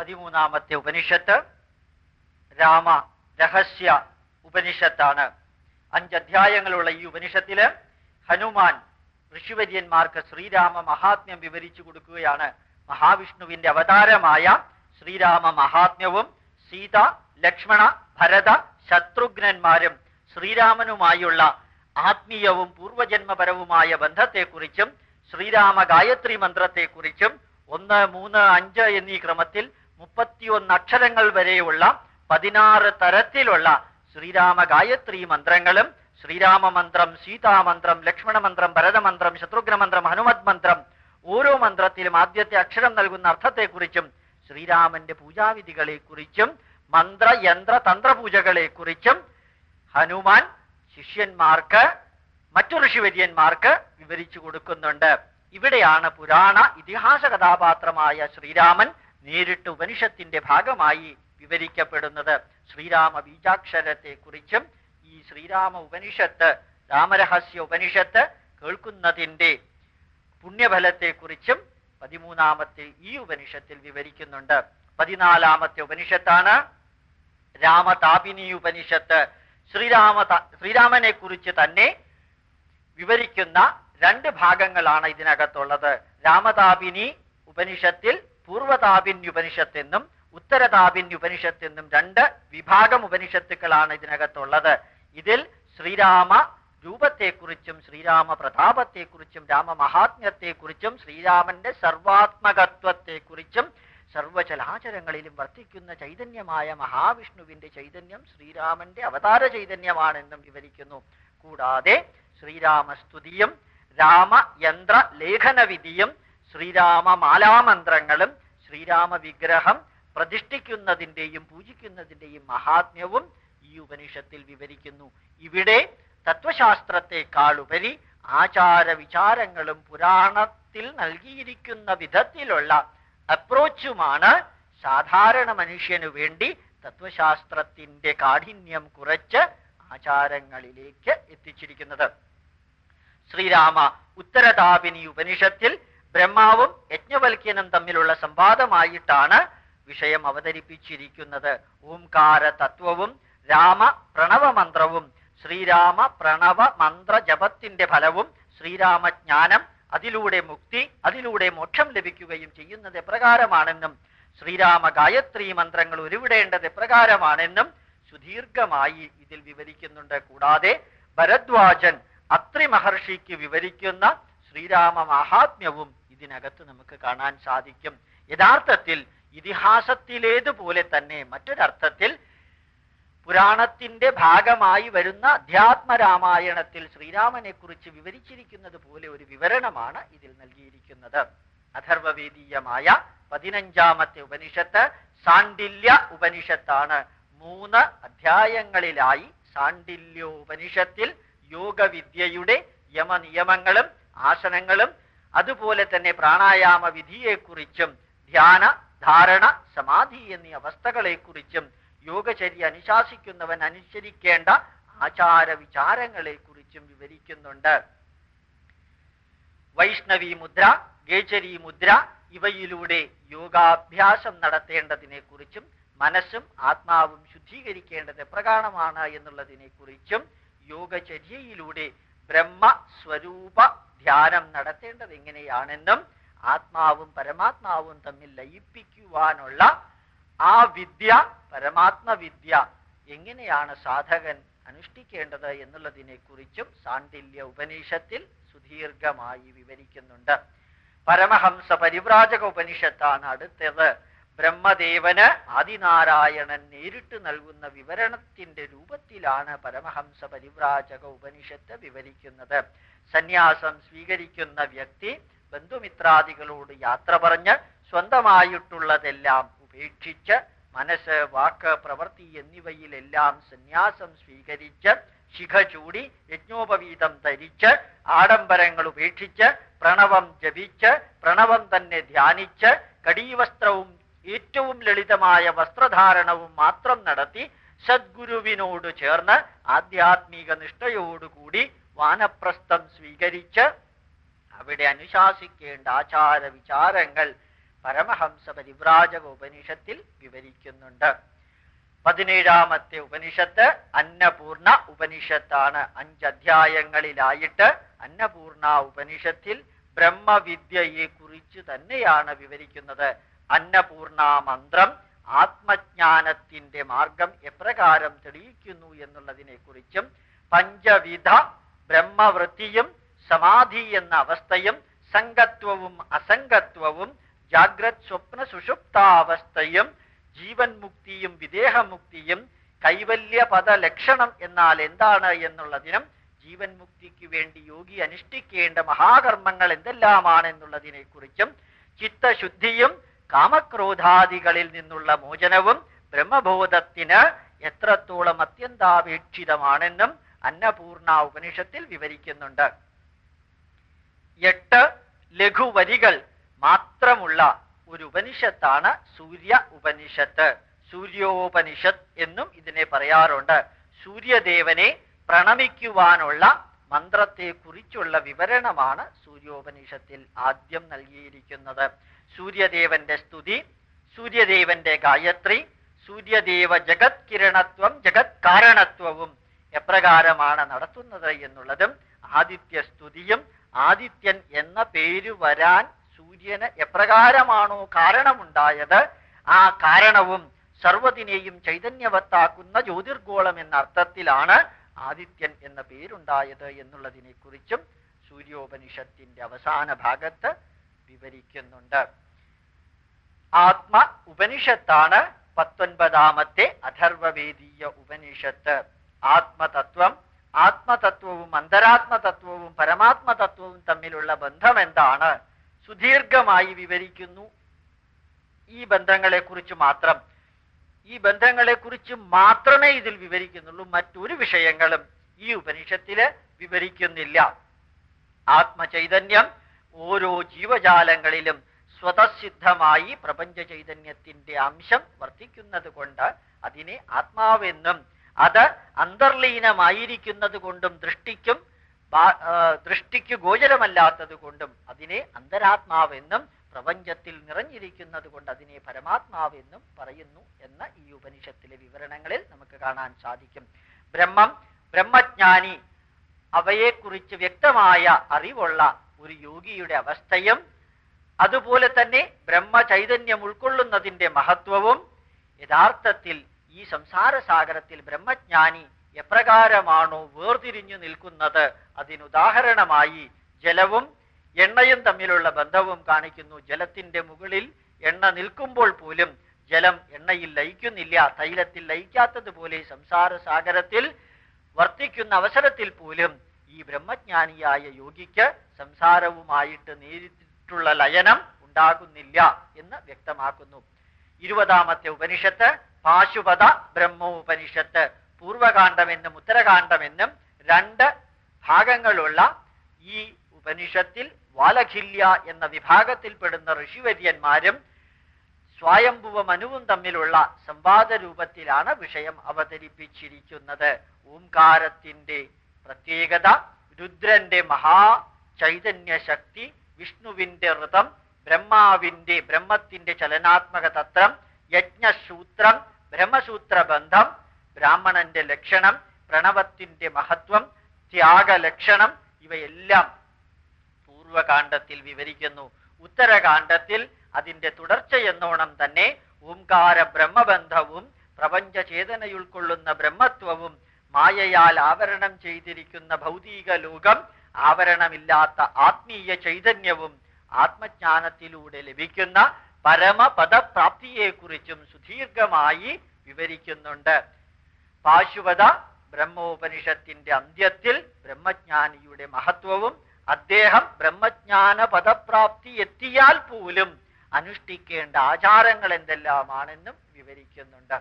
പതിമൂന്നാമത്തെ ഉപനിഷത്ത് രാമ രഹസ്യ ഉപനിഷത്താണ്. അഞ്ച് അധ്യായങ്ങളുള്ള ഈ ഉപനിഷത്തിൽ ഹനുമാൻ ഋഷിവര്യന്മാർക്ക് ശ്രീരാമ മഹാത്മ്യം വിവരിച്ചു കൊടുക്കുകയാണ്. മഹാവിഷ്ണുവിന്റെ അവതാരമായ ശ്രീരാമ മഹാത്മ്യവും സീത ലക്ഷ്മണ ഭരത ശത്രുഘ്നന്മാരും ശ്രീരാമനുമായുള്ള ആത്മീയവും പൂർവജന്മപരവുമായ ബന്ധത്തെക്കുറിച്ചും ശ്രീരാമ ഗായത്രി മന്ത്രത്തെക്കുറിച്ചും ഒന്ന് മൂന്ന് അഞ്ച് എന്നീ ക്രമത്തിൽ മുപ്പത്തിയൊന്ന് അക്ഷരങ്ങൾ വരെയുള്ള പതിനാറ് തരത്തിലുള്ള ശ്രീരാമ ഗായത്രി മന്ത്രങ്ങളും ശ്രീരാമ മന്ത്രം സീതാമന്ത്രം ലക്ഷ്മണ മന്ത്രം ഭരതമന്ത്രം ശത്രുഘ്ന മന്ത്രം ഹനുമത് മന്ത്രം ഓരോ മന്ത്രത്തിലും ആദ്യത്തെ അക്ഷരം നൽകുന്ന അർത്ഥത്തെക്കുറിച്ചും ശ്രീരാമന്റെ പൂജാവിധികളെ കുറിച്ചും മന്ത്ര യന്ത്ര തന്ത്രപൂജകളെ കുറിച്ചും ഹനുമാൻ ശിഷ്യന്മാർക്ക് മറ്റു ഋഷിവര്യന്മാർക്ക് വിവരിച്ചു കൊടുക്കുന്നുണ്ട്. ഇവിടെയാണ് പുരാണ ഇതിഹാസ കഥാപാത്രമായ ശ്രീരാമൻ നേരിട്ട് ഉപനിഷത്തിന്റെ ഭാഗമായി വിവരിക്കപ്പെടുന്നത് ശ്രീരാമ ബീജാക്ഷരത്തെ കുറിച്ചും ഈ ശ്രീരാമ ഉപനിഷത്ത് രാമരഹസ്യ ഉപനിഷത്ത് കേൾക്കുന്നതിന്റെ പുണ്യഫലത്തെക്കുറിച്ചും പതിമൂന്നാമത്തെ ഈ ഉപനിഷത്തിൽ വിവരിക്കുന്നുണ്ട്. പതിനാലാമത്തെ ഉപനിഷത്താണ് രാമതാപിനി ഉപനിഷത്ത്. ശ്രീരാമ ശ്രീരാമനെ കുറിച്ച് തന്നെ വിവരിക്കുന്ന രണ്ട് ഭാഗങ്ങളാണ് ഇതിനകത്തുള്ളത്. രാമതാപിനി ഉപനിഷത്തിൽ പൂർവതാപിന്യുപനിഷത്ത് ഉത്തരതാപിന്യുപനിഷത്തെന്നും രണ്ട് വിഭാഗം ഉപനിഷത്തുക്കളാണ് ഇതിനകത്തുള്ളത്. ഇതിൽ ശ്രീരാമ രൂപത്തെക്കുറിച്ചും ശ്രീരാമ പ്രതാപത്തെക്കുറിച്ചും രാമമഹാത്മ്യത്തെക്കുറിച്ചും ശ്രീരാമന്റെ സർവാത്മകത്വത്തെക്കുറിച്ചും സർവചലാചരങ്ങളിലും വർത്തിക്കുന്ന ചൈതന്യമായ മഹാവിഷ്ണുവിന്റെ ചൈതന്യം ശ്രീരാമന്റെ അവതാര ചൈതന്യമാണെന്നും വിവരിക്കുന്നു. കൂടാതെ ശ്രീരാമസ്തുതിയും രാമയന്ത്ര ലേഖന വിധിയും ശ്രീരാമ മാലാമന്ത്രങ്ങളും ശ്രീരാമ വിഗ്രഹം പ്രതിഷ്ഠിക്കുന്നതിന്റെയും പൂജിക്കുന്നതിന്റെയും മഹാത്മ്യവും ഈ ഉപനിഷത്തിൽ വിവരിക്കുന്നു. ഇവിടെ തത്വശാസ്ത്രത്തെക്കാൾ ഉപരി ആചാര വിചാരങ്ങളും പുരാണത്തിൽ നൽകിയിരിക്കുന്ന വിധത്തിലുള്ള അപ്രോച്ചുമാണ് സാധാരണ മനുഷ്യനു വേണ്ടി തത്വശാസ്ത്രത്തിന്റെ കാഠിന്യം കുറച്ച് ആചാരങ്ങളിലേക്ക് എത്തിച്ചിരിക്കുന്നത്. ശ്രീരാമ ഉത്തരതാപിനി ഉപനിഷത്തിൽ ബ്രഹ്മാവും യജ്ഞവൽക്യനും തമ്മിലുള്ള സംവാദമായിട്ടാണ് വിഷയം അവതരിപ്പിച്ചിരിക്കുന്നത്. ഓംകാര തത്വവും രാമ പ്രണവമന്ത്രവും ശ്രീരാമ പ്രണവ മന്ത്ര ജപത്തിന്റെ ഫലവും ശ്രീരാമജ്ഞാനം അതിലൂടെ മുക്തി അതിലൂടെ മോക്ഷം ലഭിക്കുകയും ചെയ്യുന്നത് എപ്രകാരമാണെന്നും ശ്രീരാമ ഗായത്രി മന്ത്രങ്ങൾ ഉരുവിടേണ്ടത് എപ്രകാരമാണെന്നും സുദീർഘമായി ഇതിൽ വിവരിക്കുന്നുണ്ട്. കൂടാതെ ഭരദ്വാജൻ അത്രി മഹർഷിക്ക് വിവരിക്കുന്ന ശ്രീരാമ മഹാത്മ്യവും ഇതിനകത്ത് നമുക്ക് കാണാൻ സാധിക്കും. യഥാർത്ഥത്തിൽ ഇതിഹാസത്തിലേതുപോലെ തന്നെ മറ്റൊരർത്ഥത്തിൽ പുരാണത്തിന്റെ ഭാഗമായി വരുന്ന അധ്യാത്മ രാമായണത്തിൽ ശ്രീരാമനെ കുറിച്ച് വിവരിച്ചിരിക്കുന്നത് പോലെ ഒരു വിവരണമാണ് ഇതിൽ നൽകിയിരിക്കുന്നത്. അഥർവവേദീയമായ പതിനഞ്ചാമത്തെ ഉപനിഷത്ത് സാണ്ടില്യ ഉപനിഷത്താണ്. മൂന്ന് അധ്യായങ്ങളിലായി സാണ്ടില്യോപനിഷത്തിൽ യോഗവിദ്യയുടെ യമനിയമങ്ങളും ആസനങ്ങളും അതുപോലെ തന്നെ പ്രാണായാമ വിധിയെക്കുറിച്ചും ധ്യാന ധാരണ സമാധി എന്നീ അവസ്ഥകളെക്കുറിച്ചും യോഗചര്യ അനുശാസിക്കുന്നവൻ അനുസരിക്കേണ്ട ആചാര വിചാരങ്ങളെ കുറിച്ചും വിവരിക്കുന്നുണ്ട്. വൈഷ്ണവി മുദ്ര ഗേചരി മുദ്ര ഇവയിലൂടെ യോഗാഭ്യാസം നടത്തേണ്ടതിനെ കുറിച്ചും മനസ്സും ആത്മാവും ശുദ്ധീകരിക്കേണ്ടത് എപ്രകാരമാണ് എന്നുള്ളതിനെ കുറിച്ചും യോഗചര്യയിലൂടെ ബ്രഹ്മസ്വരൂപ ധ്യാനം നടത്തേണ്ടത് എങ്ങനെയാണെന്നും ആത്മാവും പരമാത്മാവും തമ്മിൽ ലയിപ്പിക്കുവാനുള്ള ആ വിദ്യ പരമാത്മവിദ്യ എങ്ങനെയാണ് സാധകൻ അനുഷ്ഠിക്കേണ്ടത് എന്നുള്ളതിനെ കുറിച്ചും സാണ്ടില്യ ഉപനിഷത്തിൽ സുദീർഘമായി വിവരിക്കുന്നുണ്ട്. പരമഹംസ പരിവ്രാജക ഉപനിഷത്താണ് അടുത്തത്. ബ്രഹ്മദേവന് ആദിനാരായണൻ നേരിട്ട് നൽകുന്ന വിവരണത്തിന്റെ രൂപത്തിലാണ് പരമഹംസ പരിവ്രാജക ഉപനിഷത്ത് വിവരിക്കുന്നത്. സന്യാസം സ്വീകരിക്കുന്ന വ്യക്തി ബന്ധുമിത്രാദികളോട് യാത്ര പറഞ്ഞ് സ്വന്തമായിട്ടുള്ളതെല്ലാം ഉപേക്ഷിച്ച് മനസ്സ് വാക്ക് പ്രവൃത്തി എന്നിവയിലെല്ലാം സന്യാസം സ്വീകരിച്ച് ശിഖ ചൂടി യജ്ഞോപവീതം ധരിച്ച് ആഡംബരങ്ങൾ ഉപേക്ഷിച്ച് പ്രണവം ജപിച്ച് പ്രണവം തന്നെ ധ്യാനിച്ച് കടീവസ്ത്രവും ഏറ്റവും ലളിതമായ വസ്ത്രധാരണവും മാത്രം നടത്തി സദ്ഗുരുവിനോട് ചേർന്ന് ആധ്യാത്മിക നിഷ്ഠയോടുകൂടി വാനപ്രസ്ഥം സ്വീകരിച്ച് അവിടെ അനുശാസിക്കേണ്ട ആചാര വിചാരങ്ങൾ പരമഹംസ പരിവ്രാജക ഉപനിഷത്തിൽ വിവരിക്കുന്നുണ്ട്. പതിനേഴാമത്തെ ഉപനിഷത്ത് അന്നപൂർണ ഉപനിഷത്താണ്. അഞ്ച് അധ്യായങ്ങളിലായിട്ട് അന്നപൂർണ ഉപനിഷത്തിൽ ബ്രഹ്മവിദ്യയെ കുറിച്ച് തന്നെയാണ് വിവരിക്കുന്നത്. അന്നപൂർണ മന്ത്രം ആത്മജ്ഞാനത്തിന്റെ മാർഗം എപ്രകാരം തെളിയിക്കുന്നു എന്നുള്ളതിനെ കുറിച്ചും പഞ്ചവിധ ബ്രഹ്മവൃത്തിയും സമാധി എന്ന അവസ്ഥയും സംഗത്വവും അസംഗത്വവും ജാഗ്രത് സ്വപ്ന സുഷുപ്താവസ്ഥയും ജീവൻ മുക്തിയും വിദേഹമുക്തിയും കൈവല്യപദ ലക്ഷണം എന്നാൽ എന്താണ് എന്നുള്ളതിനും ജീവൻ മുക്തിക്ക് വേണ്ടി യോഗി അനുഷ്ഠിക്കേണ്ട മഹാകർമ്മങ്ങൾ എന്തെല്ലാമാണ് എന്നുള്ളതിനെ കുറിച്ചും ചിത്തശുദ്ധിയും കാമക്രോധാദികളിൽ നിന്നുള്ള മോചനവും ബ്രഹ്മബോധത്തിന് എത്രത്തോളം അത്യന്താപേക്ഷിതമാണെന്നും അന്നപൂർണ ഉപനിഷത്തിൽ വിവരിക്കുന്നുണ്ട്. എട്ട് ലഘുവരികൾ മാത്രമുള്ള ഒരു ഉപനിഷത്താണ് സൂര്യ ഉപനിഷത്ത്. സൂര്യോപനിഷത്ത് എന്നും ഇതിനെ പറയാറുണ്ട്. സൂര്യദേവനെ പ്രണമിക്കുവാനുള്ള മന്ത്രത്തെ കുറിച്ചുള്ള വിവരണമാണ് സൂര്യോപനിഷത്തിൽ ആദ്യം നൽകിയിരിക്കുന്നത്. സൂര്യദേവന്റെ സ്തുതി സൂര്യദേവന്റെ ഗായത്രി സൂര്യദേവ ജഗത് കിരണത്വം ജഗത് കാരണത്വവും എപ്രകാരമാണ് നടത്തുന്നത് എന്നുള്ളതും ആദിത്യ സ്തുതിയും ആദിത്യൻ എന്ന പേര് വരാൻ സൂര്യന് എപ്രകാരമാണോ കാരണമുണ്ടായത് ആ കാരണവും സർവതിനെയും ചൈതന്യവത്താക്കുന്ന ജ്യോതിർഗോളം എന്ന അർത്ഥത്തിലാണ് ആദിത്യൻ എന്ന പേരുണ്ടായത് എന്നുള്ളതിനെ കുറിച്ചും സൂര്യോപനിഷത്തിന്റെ അവസാന ഭാഗത്ത് വിവരിക്കുന്നുണ്ട്. ആത്മ ഉപനിഷത്താണ് പത്തൊൻപതാമത്തെ അഥർവവേദീയ ഉപനിഷത്ത്. ആത്മതത്വം ആത്മതത്വവും അന്തരാത്മതത്വവും പരമാത്മതത്വവും തമ്മിലുള്ള ബന്ധം എന്താണ് സുദീർഘമായി വിവരിക്കുന്നു. ഈ ബന്ധങ്ങളെക്കുറിച്ച് മാത്രം. ഈ ബന്ധങ്ങളെക്കുറിച്ച് മാത്രമേ ഇതിൽ വിവരിക്കുന്നുള്ളൂ. മറ്റൊരു വിഷയങ്ങളും ഈ ഉപനിഷത്തിൽ വിവരിക്കുന്നില്ല. ആത്മചൈതന്യം ഓരോ ജീവജാലങ്ങളിലും സ്വതസിദ്ധമായി പ്രപഞ്ച ചൈതന്യത്തിന്റെ അംശം വർദ്ധിക്കുന്നത് കൊണ്ട് അതിനെ ആത്മാവെന്നും അത് അന്തർലീനമായിരിക്കുന്നത് കൊണ്ടും ദൃഷ്ടിക്കും ദൃഷ്ടിക്ക് ഗോചരമല്ലാത്തത് കൊണ്ടും അതിനെ അന്തരാത്മാവെന്നും പ്രപഞ്ചത്തിൽ നിറഞ്ഞിരിക്കുന്നത് കൊണ്ട് അതിനെ പരമാത്മാവെന്നും പറയുന്നു എന്ന ഈ ഉപനിഷത്തിലെ വിവരണങ്ങളിൽ നമുക്ക് കാണാൻ സാധിക്കും. ബ്രഹ്മം ബ്രഹ്മജ്ഞാനി അവയെക്കുറിച്ച് വ്യക്തമായ അറിവുള്ള ഒരു യോഗിയുടെ അവസ്ഥയും അതുപോലെ തന്നെ ബ്രഹ്മചൈതന്യം ഉൾക്കൊള്ളുന്നതിന്റെ മഹത്വവും യഥാർത്ഥത്തിൽ ഈ സംസാര സാഗരത്തിൽ ബ്രഹ്മജ്ഞാനി എപ്രകാരമാണോ വേർതിരിഞ്ഞു നിൽക്കുന്നത് അതിനുദാഹരണമായി ജലവും എണ്ണയും തമ്മിലുള്ള ബന്ധവും കാണിക്കുന്നു. ജലത്തിന്റെ മുകളിൽ എണ്ണ നിൽക്കുമ്പോൾ പോലും ജലം എണ്ണയിൽ ലയിക്കുന്നില്ല. തൈലത്തിൽ ലയിക്കാത്തതുപോലെ സംസാര സാഗരത്തിൽ വർത്തിക്കുന്ന അവസരത്തിൽ പോലും ഈ ബ്രഹ്മജ്ഞാനിയായ യോഗിക്ക് സംസാരവുമായിട്ട് നേരിട്ടുള്ള ലയനം ഉണ്ടാകുന്നില്ല എന്ന് വ്യക്തമാക്കുന്നു. ഇരുപതാമത്തെ ഉപനിഷത്ത് പാശുപത ബ്രഹ്മോപനിഷത്ത് പൂർവകാന്ഡമെന്നും ഉത്തരകാന്ഡമെന്നും രണ്ട് ഭാഗങ്ങളുള്ള ഈ ഉപനിഷത്തിൽ വാലഖില്യ എന്ന വിഭാഗത്തിൽപ്പെടുന്ന ഋഷിവര്യന്മാരും സ്വയംഭുവ മനുവും തമ്മിലുള്ള സംവാദ രൂപത്തിലാണ് വിഷയം അവതരിപ്പിച്ചിരിക്കുന്നത്. ഓംകാരത്തിന്റെ പ്രത്യേകത രുദ്രന്റെ മഹാ ചൈതന്യശക്തി വിഷ്ണുവിന്റെ ഋതം ബ്രഹ്മാവിന്റെ ബ്രഹ്മത്തിന്റെ ചലനാത്മക തത്വം യജ്ഞസൂത്രം ബ്രഹ്മസൂത്ര ബന്ധം ബ്രാഹ്മണന്റെ ലക്ഷണം പ്രണവത്തിന്റെ മഹത്വം ത്യാഗലക്ഷണം ഇവയെല്ലാം പൂർവകാന്ഡത്തിൽ വിവരിക്കുന്നു. ഉത്തരകാന്ഡത്തിൽ അതിന്റെ തുടർച്ചയെന്നോണം തന്നെ ഓംകാര ബ്രഹ്മബന്ധവും പ്രപഞ്ച ചേതനയുൾക്കൊള്ളുന്ന ബ്രഹ്മത്വവും മായയാൽ ആവരണം ചെയ്തിരിക്കുന്ന ഭൗതിക ലോകം ആവരണമില്ലാത്ത ആത്മീയ ചൈതന്യവും ആത്മജ്ഞാനത്തിലൂടെ ലഭിക്കുന്ന പരമപദപ്രാപ്തിയെക്കുറിച്ചും സുദീർഘമായി വിവരിക്കുന്നുണ്ട്. പാശുപത ബ്രഹ്മോപനിഷത്തിന്റെ അന്ത്യത്തിൽ ബ്രഹ്മജ്ഞാനിയുടെ മഹത്വവും അദ്ദേഹം ബ്രഹ്മജ്ഞാന പദപ്രാപ്തി എത്തിയാൽ പോലും അനുഷ്ഠിക്കേണ്ട ആചാരങ്ങൾ എന്തെല്ലാമാണെന്നും വിവരിക്കുന്നുണ്ട്.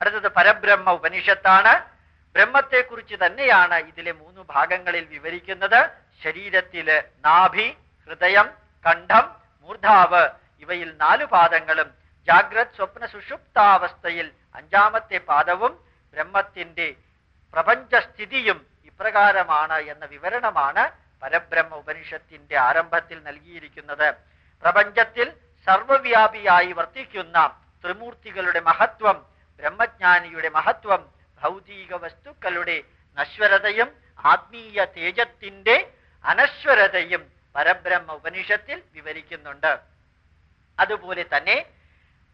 അടുത്തത് പരബ്രഹ്മ ഉപനിഷത്താണ്. ബ്രഹ്മത്തെക്കുറിച്ച് തന്നെയാണ് ഇതിലെ മൂന്ന് ഭാഗങ്ങളിൽ വിവരിക്കുന്നത്. ശരീരത്തിൽ നാഭി ഹൃദയം കണ്ഠം മൂർധാവ് ഇവയിൽ നാലു പാദങ്ങളും ജാഗ്രത് സ്വപ്ന സുഷുപ്താവസ്ഥയിൽ അഞ്ചാമത്തെ പാദവും ബ്രഹ്മത്തിന്റെ പ്രപഞ്ചസ്ഥിതിയും ഇപ്രകാരമാണ് എന്ന വിവരണമാണ് പരബ്രഹ്മ ഉപനിഷത്തിന്റെ ആരംഭത്തിൽ നൽകിയിരിക്കുന്നത്. പ്രപഞ്ചത്തിൽ സർവവ്യാപിയായി വർത്തിക്കുന്ന ത്രിമൂർത്തികളുടെ മഹത്വം ബ്രഹ്മജ്ഞാനിയുടെ മഹത്വം ഭൗതിക വസ്തുക്കളുടെ നശ്വരതയും ആത്മീയ തേജത്തിന്റെ അനശ്വരതയും പരബ്രഹ്മ ഉപനിഷത്തിൽ വിവരിക്കുന്നുണ്ട്. അതുപോലെ തന്നെ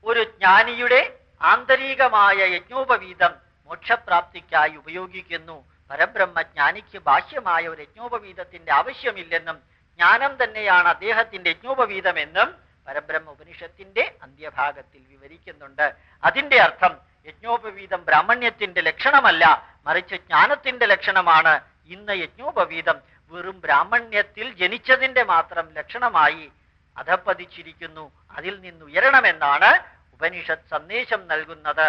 ഒരു ജ്ഞാനിയുടെ ആന്തരികമായ യജ്ഞോപവീതം മോക്ഷപ്രാപ്തിക്കായി ഉപയോഗിക്കുന്നു. പരബ്രഹ്മജ്ഞാനിക്ക് ബാഹ്യമായ ഒരു യജ്ഞോപവീതത്തിന്റെ ആവശ്യമില്ലെന്നും ജ്ഞാനം തന്നെയാണ് അദ്ദേഹത്തിന്റെ യജ്ഞോപവീതമെന്നും പരബ്രഹ്മ ഉപനിഷത്തിന്റെ അന്ത്യഭാഗത്തിൽ വിവരിക്കുന്നുണ്ട്. അതിന്റെ അർത്ഥം യജ്ഞോപവീതം ബ്രാഹ്മണ്യത്തിന്റെ ലക്ഷണമല്ല മറിച്ച് ജ്ഞാനത്തിന്റെ ലക്ഷണമാണ്. ഇന്ന് യജ്ഞോപവീതം വെറും ബ്രാഹ്മണ്യത്തിൽ ജനിച്ചതിന്റെ മാത്രം ലക്ഷണമായി അധപ്പതിച്ചിരിക്കുന്നു അതിൽ നിന്ന് ഉയരണമെന്നാണ് ഉപനിഷത്ത് സന്ദേശം നൽകുന്നത്.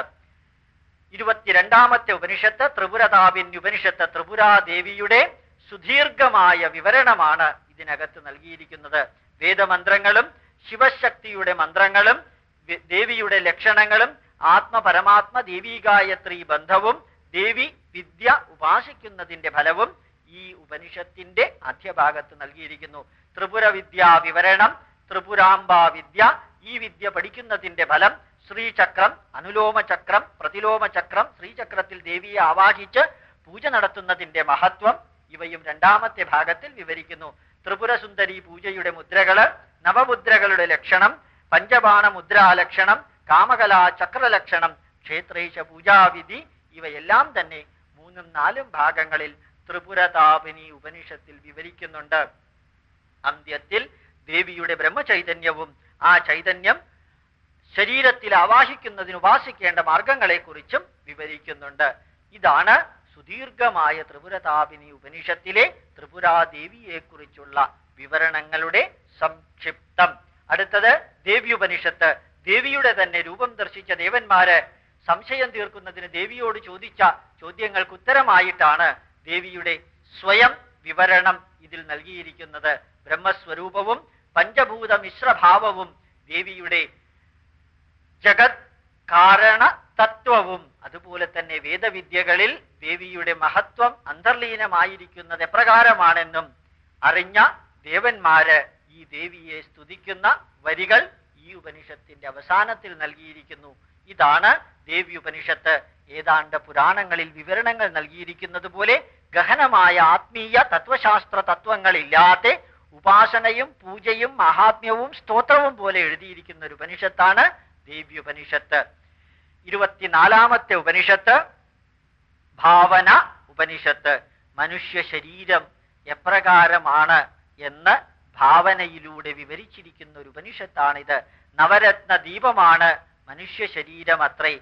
ഇരുപത്തിരണ്ടാമത്തെ ഉപനിഷത്ത് ത്രിപുരതാപിൻ ഉപനിഷത്ത് ത്രിപുരാദേവിയുടെ സുദീർഘമായ വിവരണമാണ് ഇതിനകത്ത് നൽകിയിരിക്കുന്നത്. വേദമന്ത്രങ്ങളും ശിവശക്തിയുടെ മന്ത്രങ്ങളും ദേവിയുടെ ലക്ഷണങ്ങളും ആത്മപരമാത്മ ദേവീഗായത്രി ബന്ധവും ദേവി വിദ്യ ഉപാസിക്കുന്നതിന്റെ ഫലവും ഈ ഉപനിഷത്തിന്റെ അധ്യഭാഗത്ത് നൽകിയിരിക്കുന്നു. ത്രിപുര വിദ്യാ വിവരണം ത്രിപുരാംബ വിദ്യ ഈ വിദ്യ പഠിക്കുന്നതിന്റെ ഫലം ശ്രീചക്രം അനുലോമചക്രം പ്രതിലോമചക്രം പ്രതിലോമ ചക്രം ശ്രീചക്രത്തിൽ ദേവിയെ ആവാഹിച്ച് പൂജ നടത്തുന്നതിന്റെ മഹത്വം ഇവയും രണ്ടാമത്തെ ഭാഗത്തിൽ വിവരിക്കുന്നു. ത്രിപുരസുന്ദരി പൂജയുടെ മുദ്രകൾ നവമുദ്രകളുടെ ലക്ഷണം പഞ്ചബാണ മുദ്രാലക്ഷണം കാമകലാ ചക്രലക്ഷണം ക്ഷേത്രേശ പൂജാവിധി ഇവയെല്ലാം തന്നെ മൂന്നും നാലും ഭാഗങ്ങളിൽ ത്രിപുരതാപിനി ഉപനിഷത്തിൽ വിവരിക്കുന്നുണ്ട്. അന്ത്യത്തിൽ ദേവിയുടെ ബ്രഹ്മചൈതന്യവും ആ ചൈതന്യം ശരീരത്തിൽ ആവാഹിക്കുന്നതിന് ഉപാസിക്കേണ്ട മാർഗങ്ങളെക്കുറിച്ചും വിവരിക്കുന്നുണ്ട്. ഇതാണ് സുദീർഘമായ ത്രിപുരതാപിനി ഉപനിഷത്തിലെ ത്രിപുരാദേവിയെക്കുറിച്ചുള്ള വിവരണങ്ങളുടെ സംക്ഷിപ്തം. അടുത്തത് ദേവി ഉപനിഷത്ത് ദേവിയുടെ തന്നെ രൂപം ദർശിച്ച ദേവന്മാര് സംശയം തീർക്കുന്നതിന് ദേവിയോട് ചോദിച്ച ചോദ്യങ്ങൾക്ക് ഉത്തരമായിട്ടാണ് ദേവിയുടെ സ്വയം വിവരണം ഇതിൽ നൽകിയിരിക്കുന്നത്. ബ്രഹ്മസ്വരൂപവും പഞ്ചഭൂത മിശ്രഭാവവും ദേവിയുടെ ജഗത് കാരണ തത്വവും അതുപോലെ തന്നെ വേദവിദ്യകളിൽ ദേവിയുടെ മഹത്വം അന്തർലീനമായിരിക്കുന്നത് എപ്രകാരമാണെന്നും അറിഞ്ഞ ദേവന്മാര് ഈ ദേവിയെ സ്തുതിക്കുന്ന വരികൾ ഈ ഉപനിഷത്തിന്റെ അവസാനത്തിൽ നൽകിയിരിക്കുന്നു. ഇതാണ് ദേവി ഉപനിഷത്ത്. ഏതാണ്ട് പുരാണങ്ങളിൽ വിവരണങ്ങൾ നൽകിയിരിക്കുന്നത് പോലെ ഗഹനമായ ആത്മീയ തത്വശാസ്ത്ര തത്വങ്ങളില്ലാതെ ഉപാസനയും പൂജയും മഹാത്മ്യവും സ്തോത്രവും പോലെ എഴുതിയിരിക്കുന്ന ഒരു ഉപനിഷത്താണ് ദേവ്യുപനിഷത്ത് ഇരുപത്തിനാലാമത്തെ ഉപനിഷത്ത് ഭാവന ഉപനിഷത്ത് മനുഷ്യ ശരീരം എപ്രകാരമാണ് എന്ന് ഭാവനയിലൂടെ വിവരിച്ചിരിക്കുന്ന ഒരു ഉപനിഷത്താണിത്. നവരത്ന ദീപമാണ് മനുഷ്യ ശരീരം അത്രേ.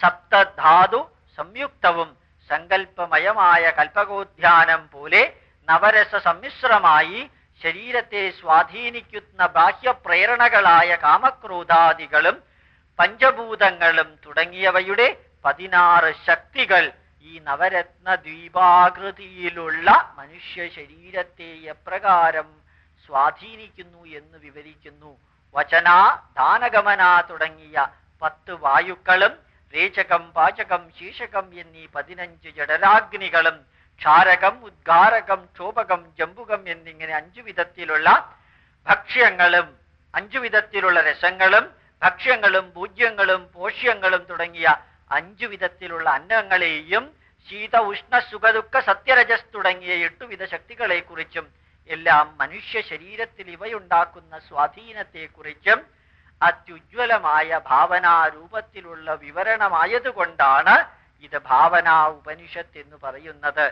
സപ്തധാതു സംയുക്തവും സങ്കല്പമയമായ കൽപ്പകോദ്യാനം പോലെ നവരസ സമ്മിശ്രമായി ശരീരത്തെ സ്വാധീനിക്കുന്ന ബാഹ്യപ്രേരണകളായ കാമക്രോധാദികളും പഞ്ചഭൂതങ്ങളും തുടങ്ങിയവയുടെ പതിനാറ് ശക്തികൾ ഈ നവരത്ന ദ്വീപാകൃതിയിലുള്ള മനുഷ്യ ശരീരത്തെ എപ്രകാരം സ്വാധീനിക്കുന്നു എന്ന് വിവരിക്കുന്നു. വചന ദാനഗമന തുടങ്ങിയ പത്ത് വായുക്കളും രേചകം പാചകം ശീശകം എന്നീ പതിനഞ്ച് ജഡരാഗ്നികളും ക്ഷാരകം ഉദ്ഗാരകം ക്ഷോഭകം ജമ്പുകം എന്നിങ്ങനെ അഞ്ചു വിധത്തിലുള്ള ഭക്ഷ്യങ്ങളും അഞ്ചു വിധത്തിലുള്ള രസങ്ങളും ഭക്ഷ്യങ്ങളും പൂജ്യങ്ങളും പോഷ്യങ്ങളും തുടങ്ങിയ അഞ്ചു വിധത്തിലുള്ള അന്നങ്ങളെയും ശീത ഉഷ്ണ സുഖദുഃഖ സത്യരജസ് തുടങ്ങിയ എട്ടുവിധ ശക്തികളെ കുറിച്ചും എല്ലാം മനുഷ്യ ശരീരത്തിൽ ഇവയുണ്ടാക്കുന്ന സ്വാധീനത്തെക്കുറിച്ചും അത്യുജ്വലമായ ഭാവനാരൂപത്തിലുള്ള വിവരണമായതുകൊണ്ടാണ് ഇത് ഭാവനാ ഉപനിഷത്ത് എന്ന് പറയുന്നത്.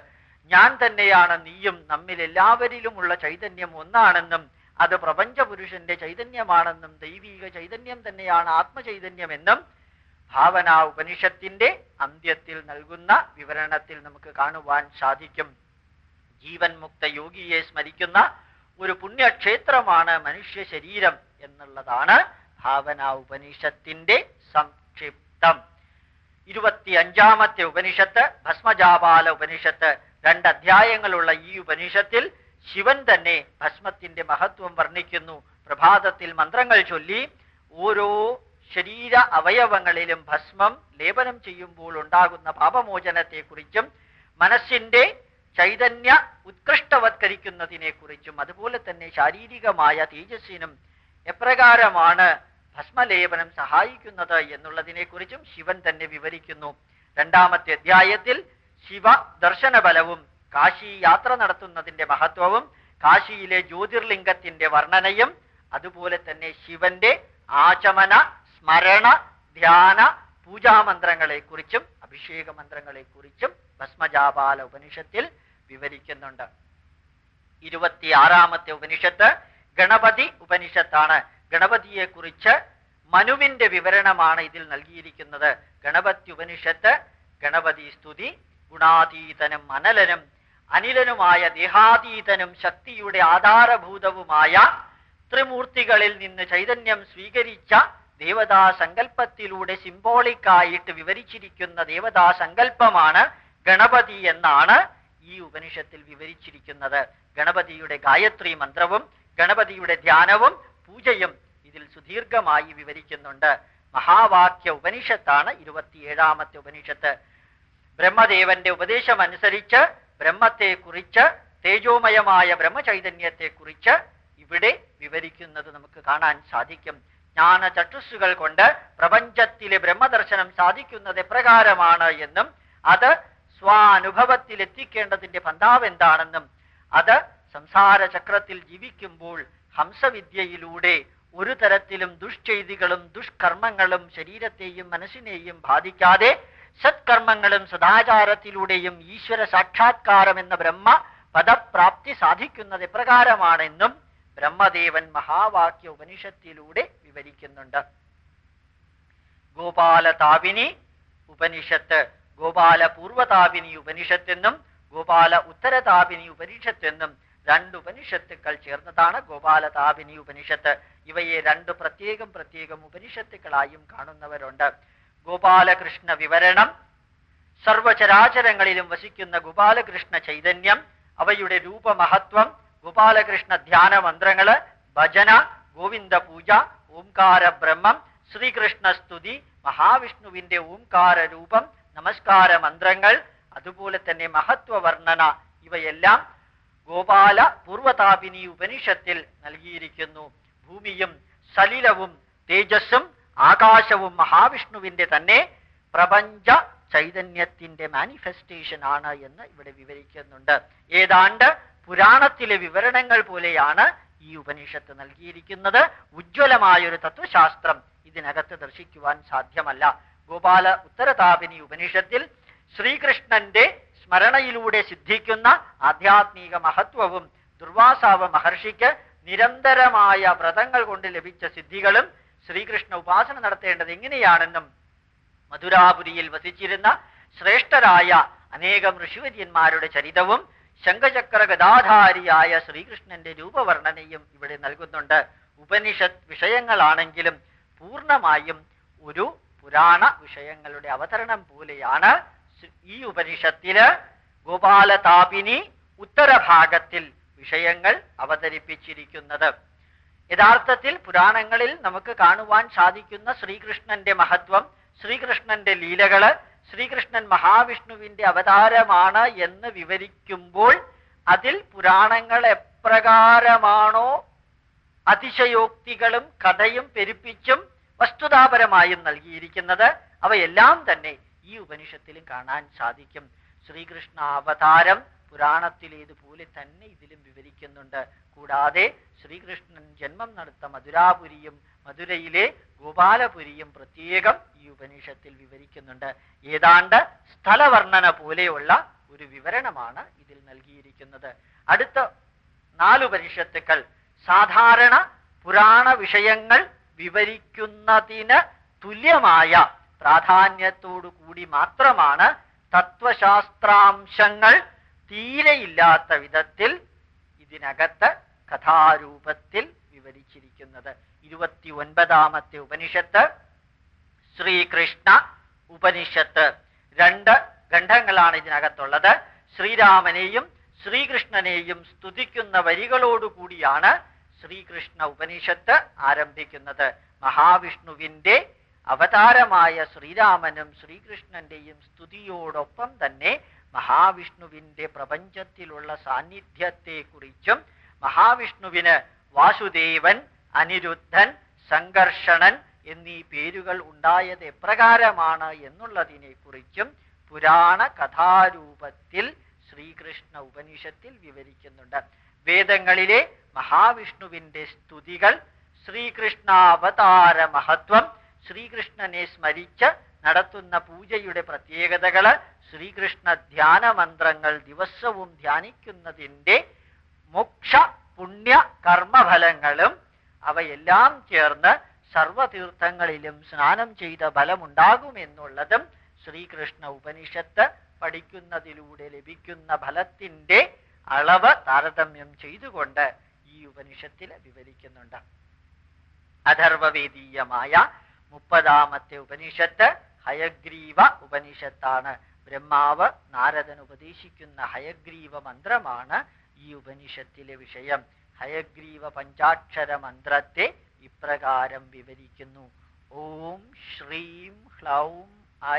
ഞാൻ തന്നെയാണ് നീയും നമ്മിൽ എല്ലാവരിലുമുള്ള ചൈതന്യം ഒന്നാണെന്നും അത് പ്രപഞ്ചപുരുഷന്റെ ചൈതന്യമാണെന്നും ദൈവീക ചൈതന്യം തന്നെയാണ് ആത്മചൈതന്യമെന്നും ഭാവനാ ഉപനിഷത്തിന്റെ അന്ത്യത്തിൽ നൽകുന്ന വിവരണത്തിൽ നമുക്ക് കാണുവാൻ സാധിക്കും. ജീവൻ മുക്ത യോഗിയെ സ്മരിക്കുന്ന ഒരു പുണ്യക്ഷേത്രമാണ് മനുഷ്യ ശരീരം എന്നുള്ളതാണ് ഭാവന ഉപനിഷത്തിന്റെ സംക്ഷിപ്തം. ഇരുപത്തി അഞ്ചാമത്തെ ഉപനിഷത്ത് ഭസ്മജാപാല ഉപനിഷത്ത് രണ്ട് അധ്യായങ്ങളുള്ള ഈ ഉപനിഷത്തിൽ ശിവൻ തന്നെ ഭസ്മത്തിന്റെ മഹത്വം വർണിക്കുന്നു. പ്രഭാതത്തിൽ മന്ത്രങ്ങൾ ചൊല്ലി ഓരോ ശരീര അവയവങ്ങളിലും ഭസ്മം ലേപനം ചെയ്യുമ്പോൾ ഉണ്ടാകുന്ന പാപമോചനത്തെക്കുറിച്ചും മനസ്സിന്റെ ചൈതന്യ ഉത്കൃഷ്ടവത്കരിക്കുന്നതിനെ കുറിച്ചും അതുപോലെ തന്നെ ശാരീരികമായ തേജസ്സിനും എപ്രകാരമാണ് ഭസ്മലേപനം സഹായിക്കുന്നത് എന്നുള്ളതിനെക്കുറിച്ചും ശിവൻ തന്നെ വിവരിക്കുന്നു. രണ്ടാമത്തെ അധ്യായത്തിൽ ശിവ ദർശന ബലവും കാശി യാത്ര നടത്തുന്നതിന്റെ മഹത്വവും കാശിയിലെ ജ്യോതിർലിംഗത്തിന്റെ വർണനയും അതുപോലെ തന്നെ ശിവന്റെ ആചമന സ്മരണ ധ്യാന പൂജാമന്ത്രങ്ങളെ കുറിച്ചും അഭിഷേക മന്ത്രങ്ങളെ കുറിച്ചും ഭസ്മജാപാല ഉപനിഷത്തിൽ വിവരിക്കുന്നുണ്ട്. ഇരുപത്തിയാറാമത്തെ ഉപനിഷത്ത് ഗണപതി ഉപനിഷത്താണ്. ഗണപതിയെ കുറിച്ച് മനുവിന്റെ വിവരണമാണ് ഇതിൽ നൽകിയിരിക്കുന്നത്. ഗണപതി ഉപനിഷത്ത് ഗണപതി സ്തുതി ഗുണാതീതനും അനലനും അനിലനുമായ ദേഹാതീതനും ശക്തിയുടെ ആധാരഭൂതവുമായ ത്രിമൂർത്തികളിൽ നിന്ന് ചൈതന്യം സ്വീകരിച്ച ദേവതാ സങ്കല്പത്തിലൂടെ സിംബോളിക്കായിട്ട് വിവരിച്ചിരിക്കുന്ന ദേവതാ സങ്കല്പമാണ് ഗണപതി എന്നാണ് ഈ ഉപനിഷത്തിൽ വിവരിച്ചിരിക്കുന്നത്. ഗണപതിയുടെ ഗായത്രി മന്ത്രവും ഗണപതിയുടെ ധ്യാനവും പൂജയും ഇതിൽ സുദീർഘമായി വിവരിക്കുന്നുണ്ട്. മഹാവാക്യ ഉപനിഷത്താണ് ഇരുപത്തിയേഴാമത്തെ ഉപനിഷത്ത്. ബ്രഹ്മദേവന്റെ ഉപദേശം അനുസരിച്ച് ബ്രഹ്മത്തെ കുറിച്ച് തേജോമയമായ ബ്രഹ്മചൈതന്യത്തെ കുറിച്ച് ഇവിടെ വിവരിക്കുന്നത് നമുക്ക് കാണാൻ സാധിക്കും. ജ്ഞാന ചട്ടുസ്സുകൾ കൊണ്ട് പ്രപഞ്ചത്തിലെ ബ്രഹ്മദർശനം സാധിക്കുന്നത് എപ്രകാരമാണ് എന്നും അത് സ്വാനുഭവത്തിൽ എത്തിക്കേണ്ടതിന്റെ പന്താവ് എന്താണെന്നും അത് സംസാര ചക്രത്തിൽ ജീവിക്കുമ്പോൾ ഹംസവിദ്യയിലൂടെ ഒരു തരത്തിലും ദുഷ്ചെയ്തികളും ദുഷ്കർമ്മങ്ങളും ശരീരത്തെയും മനസ്സിനെയും ബാധിക്കാതെ സത്കർമ്മങ്ങളും സദാചാരത്തിലൂടെയും ഈശ്വര സാക്ഷാത്കാരം എന്ന ബ്രഹ്മ പദപ്രാപ്തി സാധിക്കുന്നത് എപ്രകാരമാണെന്നും ബ്രഹ്മദേവൻ മഹാവാക്യ ഉപനിഷത്തിലൂടെ വിവരിക്കുന്നുണ്ട് ഗോപാലതാപിനി ഉപനിഷത്ത് ഗോപാല പൂർവതാപിനി ഉപനിഷത്തെന്നും ഗോപാല ഉത്തരതാപിനി ഉപനിഷത്തെന്നും രണ്ട് ഉപനിഷത്തുക്കൾ ചേർന്നതാണ് ഗോപാലതാപിനി ഉപനിഷത്ത്. ഇവയെ രണ്ട് പ്രത്യേകം പ്രത്യേകം ഉപനിഷത്തുക്കളായും കാണുന്നവരുണ്ട്. ഗോപാലകൃഷ്ണ വിവരണം സർവചരാചരങ്ങളിലും വസിക്കുന്ന ഗോപാലകൃഷ്ണ ചൈതന്യം അവയുടെ രൂപമഹത്വം ഗോപാലകൃഷ്ണ ധ്യാന മന്ത്രങ്ങൾ ഭജന ഗോവിന്ദ പൂജ ഓംകാര ബ്രഹ്മം ശ്രീകൃഷ്ണസ്തുതി മഹാവിഷ്ണുവിന്റെ ഓംകാര രൂപം നമസ്കാര മന്ത്രങ്ങൾ അതുപോലെ തന്നെ മഹത്വ വർണന ഇവയെല്ലാം ഗോപാല പൂർവതാപിനി ഉപനിഷത്തിൽ നൽകിയിരിക്കുന്നു. ഭൂമിയും സലിലവും തേജസ്സും ആകാശവും മഹാവിഷ്ണുവിന്റെ തന്നെ പ്രപഞ്ച ചൈതന്യത്തിന്റെ മാനിഫെസ്റ്റേഷൻ ആണ് എന്ന് ഇവിടെ വിവരിക്കുന്നുണ്ട്. ഏതാണ്ട് പുരാണത്തിലെ വിവരണങ്ങൾ പോലെയാണ് ഈ ഉപനിഷത്ത് നൽകിയിരിക്കുന്നത് ഉജ്ജ്വലമായൊരു തത്വശാസ്ത്രം. ഇതിനകത്ത് ദർശിക്കുവാൻ സാധ്യമല്ല. ഗോപാല ഉത്തരതാപിനി ഉപനിഷത്തിൽ ശ്രീകൃഷ്ണന്റെ സ്മരണയിലൂടെ സിദ്ധിക്കുന്ന ആധ്യാത്മിക മഹത്വവും ദുർവാസാവ മഹർഷിക്ക് നിരന്തരമായ വ്രതങ്ങൾ കൊണ്ട് ലഭിച്ച സിദ്ധികളും ശ്രീകൃഷ്ണ ഉപാസന നടത്തേണ്ടത് എങ്ങനെയാണെന്നും മധുരാപുരിയിൽ വസിച്ചിരുന്ന ശ്രേഷ്ഠരായ അനേകം ഋഷിവര്യന്മാരുടെ ചരിതവും ശംഖചക്ര ഗദാധാരിയായ ശ്രീകൃഷ്ണന്റെ രൂപവർണനയും ഇവിടെ നൽകുന്നുണ്ട്. ഉപനിഷത് വിഷയങ്ങളാണെങ്കിലും പൂർണമായും ഒരു പുരാണ വിഷയങ്ങളുടെ അവതരണം പോലെയാണ് ഈ ഉപനിഷത്തിൽ ഗോപാലതാപിനി ഉത്തരഭാഗത്തിൽ വിഷയങ്ങൾ അവതരിപ്പിച്ചിരിക്കുന്നത്. യഥാർത്ഥത്തിൽ പുരാണങ്ങളിൽ നമുക്ക് കാണുവാൻ സാധിക്കുന്ന ശ്രീകൃഷ്ണന്റെ മഹത്വം ശ്രീകൃഷ്ണന്റെ ലീലകൾ ശ്രീകൃഷ്ണൻ മഹാവിഷ്ണുവിന്റെ അവതാരമാണ് എന്ന് വിവരിക്കുമ്പോൾ അതിൽ പുരാണങ്ങൾ എപ്രകാരമാണോ അതിശയോക്തികളും കഥയും പെരുപ്പിച്ചും വസ്തുതാപരമായും നൽകിയിരിക്കുന്നത് അവയെല്ലാം തന്നെ ഈ ഉപനിഷത്തിലും കാണാൻ സാധിക്കും. ശ്രീകൃഷ്ണ അവതാരം പുരാണത്തിലേതുപോലെ തന്നെ ഇതിലും വിവരിക്കുന്നുണ്ട്. കൂടാതെ ശ്രീകൃഷ്ണൻ ജന്മം നടത്ത മധുരാപുരിയും മധുരയിലെ ഗോപാലപുരിയും പ്രത്യേകം ഈ ഉപനിഷത്തിൽ വിവരിക്കുന്നുണ്ട്. ഏതാണ്ട് സ്ഥലവർണന പോലെയുള്ള ഒരു വിവരണമാണ് ഇതിൽ നൽകിയിരിക്കുന്നത്. അടുത്ത നാല് ഉപനിഷത്തുക്കൾ സാധാരണ പുരാണ വിഷയങ്ങൾ വിവരിക്കുന്നതിന് തുല്യമായ പ്രാധാന്യത്തോടു കൂടി മാത്രമാണ് തത്വശാസ്ത്രാംശങ്ങൾ തീരെയില്ലാത്ത വിധത്തിൽ ഇതിനകത്ത് കഥാരൂപത്തിൽ വിവരിച്ചിരിക്കുന്നത്. ഇരുപത്തി ഒൻപതാമത്തെ ഉപനിഷത്ത് ശ്രീകൃഷ്ണ ഉപനിഷത്ത്. രണ്ട് ഖണ്ഡങ്ങളാണ് ഇതിനകത്തുള്ളത്. ശ്രീരാമനെയും ശ്രീകൃഷ്ണനെയും സ്തുതിക്കുന്ന വരികളോടുകൂടിയാണ് ശ്രീകൃഷ്ണ ഉപനിഷത്ത് ആരംഭിക്കുന്നത്. മഹാവിഷ്ണുവിന്റെ അവതാരമായ ശ്രീരാമനും ശ്രീകൃഷ്ണന്റെയും സ്തുതിയോടൊപ്പം തന്നെ മഹാവിഷ്ണുവിന്റെ പ്രപഞ്ചത്തിലുള്ള സാന്നിധ്യത്തെക്കുറിച്ചും മഹാവിഷ്ണുവിന് വാസുദേവൻ അനിരുദ്ധൻ സംഘർഷണൻ എന്നീ പേരുകൾ ഉണ്ടായത് എപ്രകാരമാണ് എന്നുള്ളതിനെ കുറിച്ചും പുരാണ കഥാരൂപത്തിൽ ശ്രീകൃഷ്ണ ഉപനിഷത്തിൽ വിവരിക്കുന്നുണ്ട്. വേദങ്ങളിലെ മഹാവിഷ്ണുവിന്റെ സ്തുതികൾ ശ്രീകൃഷ്ണാവതാര മഹത്വം ശ്രീകൃഷ്ണനെ സ്മരിച്ച് നടത്തുന്ന പൂജയുടെ പ്രത്യേകതകൾ ശ്രീകൃഷ്ണ ധ്യാന മന്ത്രങ്ങൾ ദിവസവും ധ്യാനിക്കുന്നതിന്റെ മോക്ഷ പുണ്യ കർമ്മഫലങ്ങളും അവയെല്ലാം ചേർന്ന് സർവതീർത്ഥങ്ങളിലും സ്നാനം ചെയ്ത ഫലമുണ്ടാകുമെന്നുള്ളതും ശ്രീകൃഷ്ണ ഉപനിഷത്ത് പഠിക്കുന്നതിലൂടെ ലഭിക്കുന്ന ഫലത്തിന്റെ അളവ് താരതമ്യം ചെയ്തുകൊണ്ട് ഈ ഉപനിഷത്തിൽ വിവരിക്കുന്നുണ്ട്. അഥർവവേദീയമായ മുപ്പതാമത്തെ ഉപനിഷത്ത് ഹയഗ്രീവ ഉപനിഷത്താണ്. ബ്രഹ്മാവ് നാരദൻ ഉപദേശിക്കുന്ന ഹയഗ്രീവ മന്ത്രമാണ് ഈ ഉപനിഷത്തിലെ വിഷയം. ഹയഗ്രീവ പഞ്ചാക്ഷര മന്ത്രത്തെ ഇപ്രകാരം വിവരിക്കുന്നു. ഓം ശ്രീം ഹ്ലൗം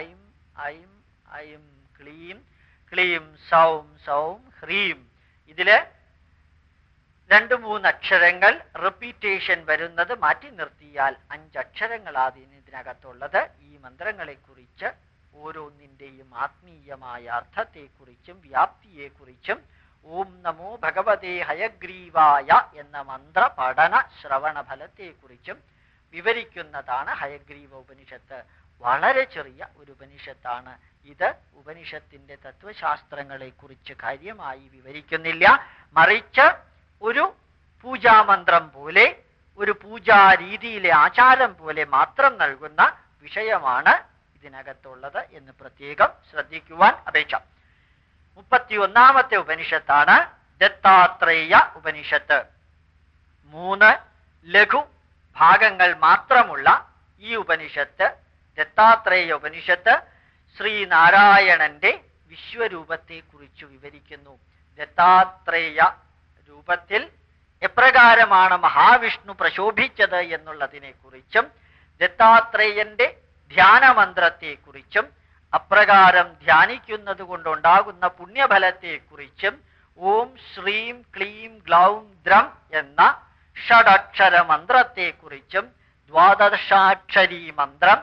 ഐം ഐം ഐം ക്ലീം ക്ലീം സൗം സൗം ഹ്രീം. ഇതിൽ രണ്ട് മൂന്ന് അക്ഷരങ്ങൾ റിപ്പീറ്റേഷൻ വരുന്നത് മാറ്റി നിർത്തിയാൽ അഞ്ചക്ഷരങ്ങളാണ് ഇതിനകത്തുള്ളത്. ഈ മന്ത്രങ്ങളെ കുറിച്ച് ഓരോന്നിന്റെയും ആത്മീയമായ അർത്ഥത്തെക്കുറിച്ചും വ്യാപ്തിയെക്കുറിച്ചും ഓം നമോ ഭഗവതേ ഹയഗ്രീവായ എന്ന മന്ത്ര പഠന ശ്രവണ ഫലത്തെക്കുറിച്ചും വിവരിക്കുന്നതാണ് ഹയഗ്രീവ ഉപനിഷത്ത്. വളരെ ചെറിയ ഒരു ഉപനിഷത്താണ്. ഇത് ഉപനിഷത്തിന്റെ തത്വശാസ്ത്രങ്ങളെ കുറിച്ച് കാര്യമായി വിവരിക്കുന്നില്ല. മറിച്ച് ഒരു പൂജാമന്ത്രം പോലെ ഒരു പൂജാ രീതിയിലെ ആചാരം പോലെ മാത്രം നൽകുന്ന വിഷയമാണ് ഇതിനകത്തുള്ളത് എന്ന് പ്രത്യേകം ശ്രദ്ധിക്കുവാൻ അപേക്ഷ. മുപ്പത്തി ഒന്നാമത്തെ ഉപനിഷത്താണ് ദത്താത്രേയ ഉപനിഷത്ത്. മൂന്ന് ലഘു ഭാഗങ്ങൾ മാത്രമുള്ള ഈ ഉപനിഷത്ത് ദത്താത്രേയ ഉപനിഷത്ത് ശ്രീനാരായണന്റെ വിശ്വരൂപത്തെ കുറിച്ച് വിവരിക്കുന്നു. ദത്താത്രേയ രൂപത്തിൽ എപ്രകാരമാണ് മഹാവിഷ്ണു പ്രശോഭിച്ചത് എന്നുള്ളതിനെ കുറിച്ചും ദത്താത്രേയന്റെ ധ്യാനമന്ത്രത്തെക്കുറിച്ചും അപ്രകാരം ധ്യാനിക്കുന്നത് കൊണ്ടുണ്ടാകുന്ന പുണ്യഫലത്തെക്കുറിച്ചും ഓം ശ്രീം ക്ലീം ഗ്ലൗം ദ്രം എന്ന ഷഡക്ഷര മന്ത്രത്തെക്കുറിച്ചും ദ്വാദശാക്ഷരി മന്ത്രം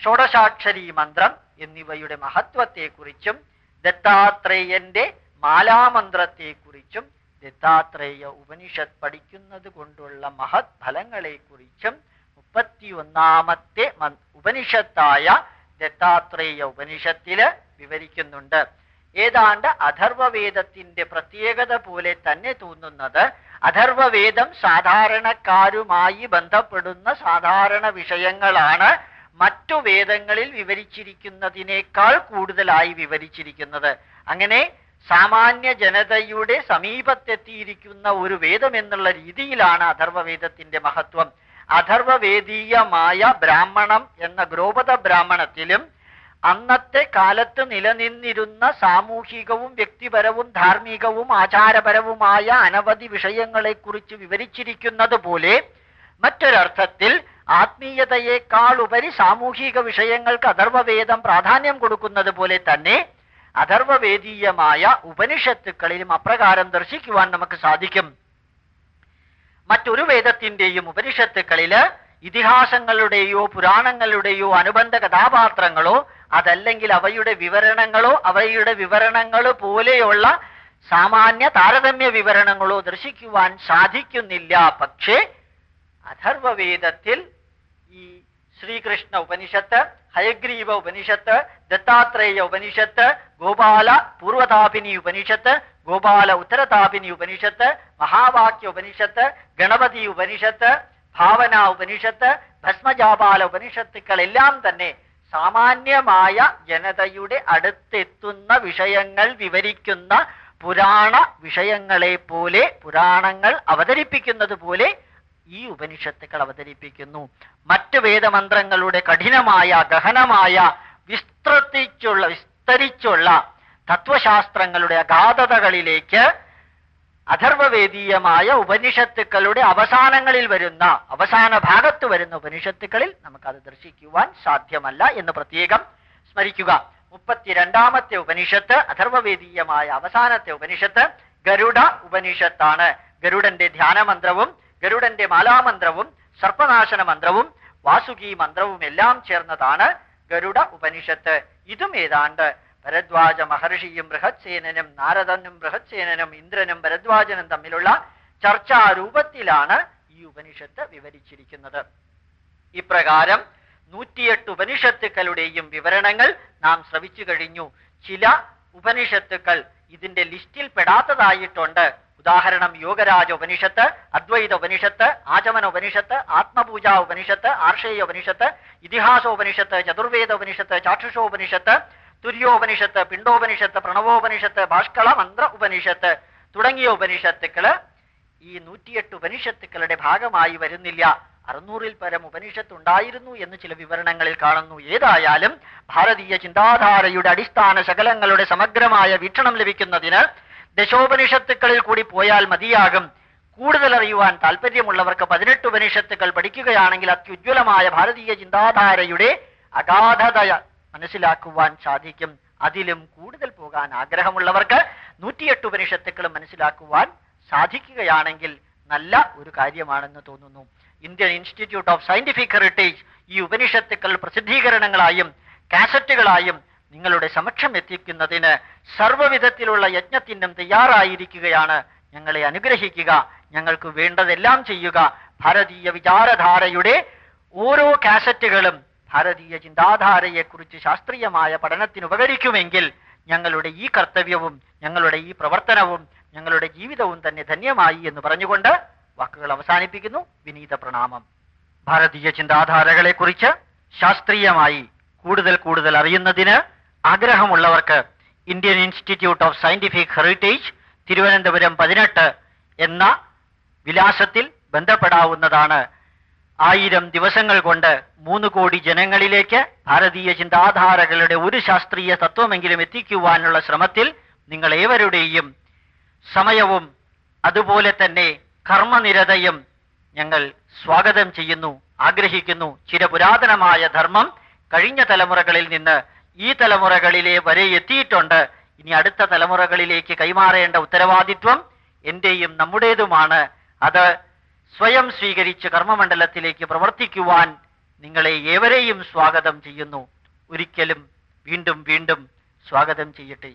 ഷോഡശാക്ഷരി മന്ത്രം എന്നിവയുടെ മഹത്വത്തെക്കുറിച്ചും ദത്താത്രേയന്റെ മാലാമന്ത്രത്തെക്കുറിച്ചും ദത്താത്രേയ ഉപനിഷത്ത് പഠിക്കുന്നത് കൊണ്ടുള്ള മഹത് ഫലങ്ങളെക്കുറിച്ചും മുപ്പത്തിയൊന്നാമത്തെ ഉപനിഷത്തായ ദത്താത്രേയ ഉപനിഷത്തിൽ വിവരിക്കുന്നുണ്ട്. ഏതാണ്ട് അഥർവവേദത്തിന്റെ പ്രത്യേകത പോലെ തന്നെ തോന്നുന്നത് അഥർവവേദം സാധാരണക്കാരുമായി ബന്ധപ്പെടുന്ന സാധാരണ വിഷയങ്ങളാണ് മറ്റു വേദങ്ങളിൽ വിവരിച്ചിരിക്കുന്നതിനേക്കാൾ കൂടുതലായി വിവരിച്ചിരിക്കുന്നത്. അങ്ങനെ സാമാന്യ ജനതയുടെ സമീപത്തെത്തിയിരിക്കുന്ന ഒരു വേദം എന്നുള്ള രീതിയിലാണ് അഥർവവേദത്തിന്റെ മഹത്വം. അഥർവവേദീയമായ ബ്രാഹ്മണം എന്ന ഗ്രോപത ബ്രാഹ്മണത്തിലും അന്നത്തെ കാലത്ത് നിലനിന്നിരുന്ന സാമൂഹികവും വ്യക്തിപരവും ധാർമ്മികവും ആചാരപരവുമായ അനവധി വിഷയങ്ങളെക്കുറിച്ച് വിവരിച്ചിരിക്കുന്നത് പോലെ മറ്റൊരർത്ഥത്തിൽ ആത്മീയതയേക്കാൾ ഉപരി സാമൂഹിക വിഷയങ്ങൾക്ക് അഥർവവേദം പ്രാധാന്യം കൊടുക്കുന്നത് പോലെ തന്നെ അഥർവവേദീയമായ ഉപനിഷത്തുക്കളിലും അപ്രകാരം ദർശിക്കുവാൻ നമുക്ക് സാധിക്കും. മറ്റൊരു വേദത്തിന്റെയും ഉപനിഷത്തുക്കളിൽ ഇതിഹാസങ്ങളുടെയോ പുരാണങ്ങളുടെയോ അനുബന്ധ കഥാപാത്രങ്ങളോ അതല്ലെങ്കിൽ അവയുടെ വിവരണങ്ങളോ അവയുടെ വിവരണങ്ങൾ പോലെയുള്ള സാമാന്യ താരതമ്യ വിവരണങ്ങളോ ദർശിക്കുവാൻ സാധിക്കുന്നില്ല. പക്ഷേ അഥർവവേദത്തിൽ ഈ ശ്രീകൃഷ്ണ ഉപനിഷത്ത് ഹയഗ്രീവ ഉപനിഷത്ത് ദത്താത്രേയ ഉപനിഷത്ത് ഗോപാല പൂർവതാപിനി ഉപനിഷത്ത് ഗോപാല ഉത്തരതാപിനി ഉപനിഷത്ത് മഹാവാക്യ ഉപനിഷത്ത് ഗണപതി ഉപനിഷത്ത് ഭാവന ഉപനിഷത്ത് ഭസ്മജാപാല ഉപനിഷത്തുക്കളെല്ലാം തന്നെ സാമാന്യമായ ജനതയുടെ അടുത്തെത്തുന്ന വിഷയങ്ങൾ വിവരിക്കുന്ന പുരാണ വിഷയങ്ങളെ പോലെ പുരാണങ്ങൾ അവതരിപ്പിക്കുന്നത് പോലെ ഈ ഉപനിഷത്തുക്കൾ അവതരിപ്പിക്കുന്നു. മറ്റ് വേദമന്ത്രങ്ങളുടെ കഠിനമായ ഗഹനമായ വിസ്തൃതിച്ചുള്ള വിസ്തരിച്ചുള്ള തത്വശാസ്ത്രങ്ങളുടെ അഗാധതകളിലേക്ക് അഥർവവേദീയമായ ഉപനിഷത്തുക്കളുടെ അവസാനങ്ങളിൽ വരുന്ന അവസാന ഭാഗത്ത് വരുന്ന ഉപനിഷത്തുക്കളിൽ നമുക്കത് ദർശിക്കുവാൻ സാധ്യമല്ല എന്ന് പ്രത്യേകം സ്മരിക്കുക. മുപ്പത്തിരണ്ടാമത്തെ ഉപനിഷത്ത് അഥർവവേദീയമായ അവസാനത്തെ ഉപനിഷത്ത് ഗരുഡ ഉപനിഷത്താണ്. ഗരുഡന്റെ ധ്യാനമന്ത്രവും ഗരുഡന്റെ മാലാമന്ത്രവും സർപ്പനാശന മന്ത്രവും വാസുകി മന്ത്രവും എല്ലാം ചേർന്നതാണ് ഗരുഡ ഉപനിഷത്ത്. ഇതും ഏതാണ്ട് ഭരദ്വാജ മഹർഷിയും ബൃഹത്സേനനും നാരദനും ബൃഹത്സേനനും ഇന്ദ്രനും ഭരദ്വാജനും തമ്മിലുള്ള ചർച്ചാരൂപത്തിലാണ് ഈ ഉപനിഷത്ത് വിവരിച്ചിരിക്കുന്നത്. ഇപ്രകാരം നൂറ്റിയെട്ട് ഉപനിഷത്തുക്കളുടെയും വിവരണങ്ങൾ നാം ശ്രവിച്ചു കഴിഞ്ഞു. ചില ഉപനിഷത്തുക്കൾ ഇതിന്റെ ലിസ്റ്റിൽ പെടാത്തതായിട്ടുണ്ട്. ഉദാഹരണം യോഗരാജ ഉപനിഷത്ത് അദ്വൈത ഉപനിഷത്ത് ആചമന ഉപനിഷത്ത് ആത്മപൂജ ഉപനിഷത്ത് ആർഷേയ ഉപനിഷത്ത് ഇതിഹാസ ഉപനിഷത്ത് ചതുർവേദ ഉപനിഷത്ത് ചാക്ഷുഷോപനിഷത്ത് തുര്യോപനിഷത്ത് പിണ്ടോപനിഷത്ത് പ്രണവോപനിഷത്ത് ഭാഷ്കള മന്ത്ര ഉപനിഷത്ത് തുടങ്ങിയ ഉപനിഷത്തുക്കൾ ഈ നൂറ്റിയെട്ട് ഉപനിഷത്തുക്കളുടെ ഭാഗമായി വരുന്നില്ല. അറുന്നൂറിൽ പരം ഉപനിഷത്ത് ഉണ്ടായിരുന്നു എന്ന് ചില വിവരണങ്ങളിൽ കാണുന്നു. ഏതായാലും ഭാരതീയ ചിന്താധാരയുടെ അടിസ്ഥാന ശകലങ്ങളുടെ സമഗ്രമായ വീക്ഷണം ലഭിക്കുന്നതിന് ദശോപനിഷത്തുക്കളിൽ കൂടി പോയാൽ മതിയാകും. കൂടുതൽ അറിയുവാൻ താല്പര്യമുള്ളവർക്ക് പതിനെട്ട് ഉപനിഷത്തുക്കൾ പഠിക്കുകയാണെങ്കിൽ അത്യുജ്വലമായ ഭാരതീയ ചിന്താധാരയുടെ അഗാധത മനസ്സിലാക്കുവാൻ സാധിക്കും. അതിലും കൂടുതൽ പോകാൻ ആഗ്രഹമുള്ളവർക്ക് നൂറ്റിയെട്ട് ഉപനിഷത്തുക്കളും മനസ്സിലാക്കുവാൻ സാധിക്കുകയാണെങ്കിൽ നല്ല ഒരു കാര്യമാണെന്ന് തോന്നുന്നു. Indian institute of scientific heritage ഈ ഉപനിഷത്തുക്കൾ പ്രസിദ്ധീകരണങ്ങളായും കാസറ്റുകളായും നിങ്ങളുടെ സമക്ഷം എത്തിക്കുന്നതിന് സർവവിധത്തിലുള്ള യജ്ഞത്തിനും തയ്യാറായിരിക്കുകയാണ്. ഞങ്ങളെ അനുഗ്രഹിക്കുക ഞങ്ങൾക്ക് വേണ്ടതെല്ലാം ചെയ്യുക. ഭാരതീയ വിചാരധാരയുടെ ഓരോ കാസറ്റുകളും ഭാരതീയ ചിന്താധാരയെക്കുറിച്ച് ശാസ്ത്രീയമായ പഠനത്തിന് ഉപകരിക്കുമെങ്കിൽ ഞങ്ങളുടെ ഈ കർത്തവ്യവും ഞങ്ങളുടെ ഈ പ്രവർത്തനവും ഞങ്ങളുടെ ജീവിതവും തന്നെ ധന്യമായി എന്ന് പറഞ്ഞുകൊണ്ട് വാക്കുകൾ അവസാനിപ്പിക്കുന്നു. വിനീത പ്രണാമം. ഭാരതീയ ചിന്താധാരകളെക്കുറിച്ച് ശാസ്ത്രീയമായി കൂടുതൽ കൂടുതൽ അറിയുന്നതിന് ആഗ്രഹമുള്ളവർക്ക് Indian institute of scientific heritage Thiruvananthapuram പതിനെട്ട് എന്ന വിലാസത്തിൽ ബന്ധപ്പെടാവുന്നതാണ് ആയിരം ദിവസങ്ങൾ കൊണ്ട് മൂന്ന് കോടി ജനങ്ങളിലേക്ക് ഭാരതീയ ചിന്താധാരകളുടെ ഒരു ശാസ്ത്രീയ തത്വമെങ്കിലും എത്തിക്കുവാനുള്ള ശ്രമത്തിൽ നിങ്ങൾ ഏവരുടെയും സമയവും അതുപോലെ തന്നെ കർമ്മനിരതയും ഞങ്ങൾ സ്വാഗതം ചെയ്യുന്നു ആഗ്രഹിക്കുന്നു. ചിരപുരാതനമായ ധർമ്മം കഴിഞ്ഞ തലമുറകളിൽ നിന്ന് ഈ തലമുറകളിലെ വരെ എത്തിയിട്ടുണ്ട്. ഇനി അടുത്ത തലമുറകളിലേക്ക് കൈമാറേണ്ട ഉത്തരവാദിത്വം എന്റെയും നമ്മുടേതുമാണ്. അത് സ്വയം സ്വീകരിച്ച് കർമ്മമണ്ഡലത്തിലേക്ക് പ്രവർത്തിക്കുവാൻ നിങ്ങളെ ഏവരെയും സ്വാഗതം ചെയ്യുന്നു. ഒരിക്കലും വീണ്ടും വീണ്ടും സ്വാഗതം ചെയ്യട്ടെ.